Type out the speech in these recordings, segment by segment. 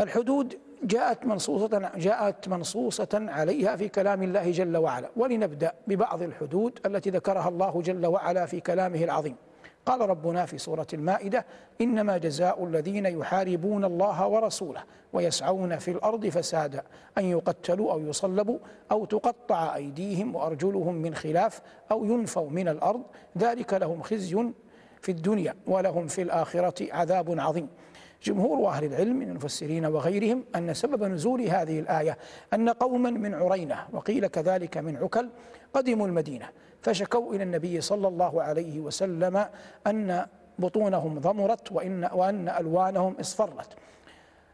الحدود جاءت منصوصة جاءت منصوصة عليها في كلام الله جل وعلا. ولنبدأ ببعض الحدود التي ذكرها الله جل وعلا في كلامه العظيم. قال ربنا في سورة المائدة إنما جزاء الذين يحاربون الله ورسوله ويسعون في الأرض فسادا أن يقتلوا أو يصلبوا أو تقطع أيديهم وأرجلهم من خلاف أو ينفوا من الأرض. ذلك لهم خزي في الدنيا ولهم في الآخرة عذاب عظيم. جمهور أهل العلم من المفسرين وغيرهم أن سبب نزول هذه الآية أن قوما من عرينة وقيل كذلك من عكل قدموا المدينة فشكوا إلى النبي صلى الله عليه وسلم أن بطونهم ضمرت وإن, وأن ألوانهم اصفرت.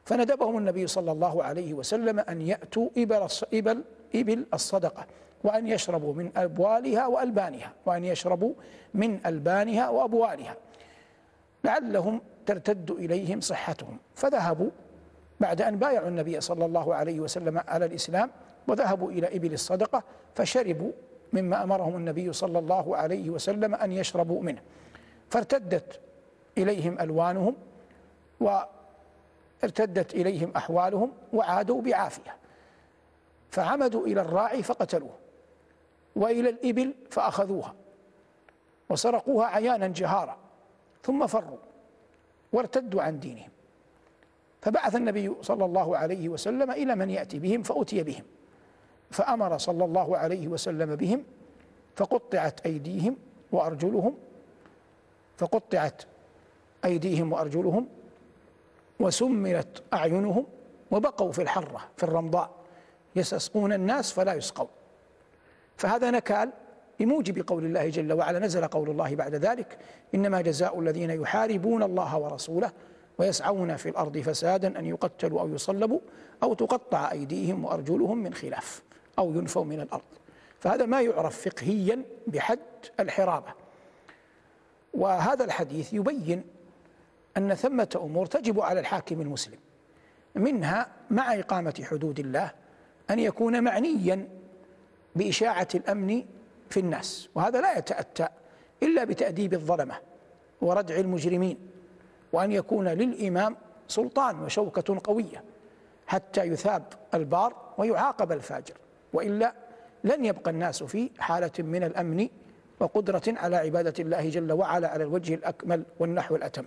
فندبهم النبي صلى الله عليه وسلم أن يأتوا إبل, إبل, إبل الصدقة وأن يشربوا من أبوالها وألبانها وأن يشربوا من ألبانها وأبوالها. لعلهم ترتد إليهم صحتهم. فذهبوا بعد أن بايعوا النبي صلى الله عليه وسلم على الإسلام وذهبوا إلى إبل الصدقة فشربوا مما أمرهم النبي صلى الله عليه وسلم أن يشربوا منه. فارتدت إليهم ألوانهم وارتدت إليهم أحوالهم وعادوا بعافية. فعمدوا إلى الراعي فقتلوه وإلى الإبل فأخذوها وسرقوها عيانا جهارا ثم فروا. وارتدوا عن دينهم. فبعث النبي صلى الله عليه وسلم إلى من يأتي بهم فأتي بهم. فأمر صلى الله عليه وسلم بهم فقطعت أيديهم وأرجلهم فقطعت أيديهم وأرجلهم وسملت أعينهم وبقوا في الحرة في الرمضاء يستسقون الناس فلا يسقون. فهذا نكال بموجب قول الله جل وعلا نزل قول الله بعد ذلك إنما جزاء الذين يحاربون الله ورسوله ويسعون في الأرض فسادا أن يقتلوا أو يصلبوا أو تقطع أيديهم وأرجلهم من خلاف أو ينفوا من الأرض. فهذا ما يعرف فقهيا بحد الحرابة. وهذا الحديث يبين أن ثمة أمور تجب على الحاكم المسلم منها مع إقامة حدود الله أن يكون معنيا بإشاعة الأمن في الناس وهذا لا يتأتى إلا بتأديب الظلمة وردع المجرمين وأن يكون للإمام سلطان وشوكة قوية حتى يثاب البار ويعاقب الفاجر وإلا لن يبقى الناس في حالة من الأمن وقدرة على عبادة الله جل وعلا على الوجه الأكمل والنحو الأتم.